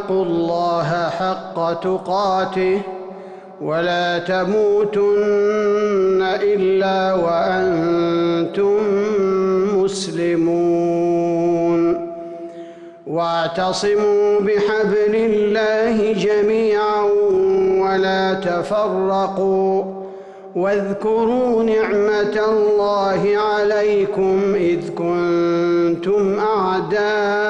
آمنوا اتقوا الله حق تقاته ولا تموتن إلا وأنتم مسلمون. واعتصموا بحبل الله جميعا ولا تفرقوا واذكروا نعمة الله عليكم إذ كنتم أعداء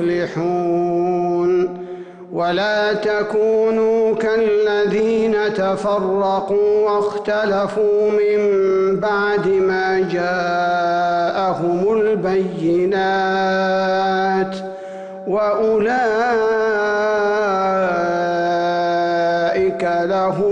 المفلحون. ولا تكونوا كالذين تفرقوا واختلفوا من بعد ما جاءهم البينات. وأولئك لهم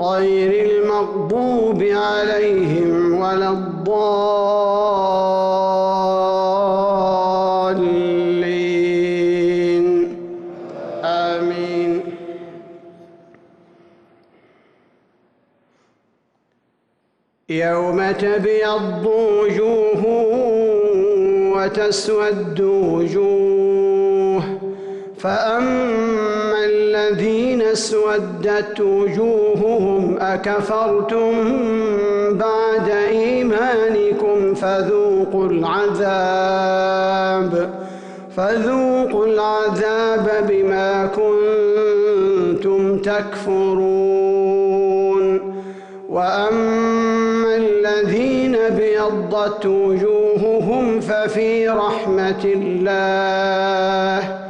غير المغضوب عليهم ولا الضالين. آمين. يوم تبيض وجوه وتسود وجوه فأما الذين اسودت وجوههم أكفرتم بعد إيمانكم فذوقوا العذاب فذوقوا العذاب بما كنتم تكفرون. وأما الذين أبيضت وجوههم ففي رحمة الله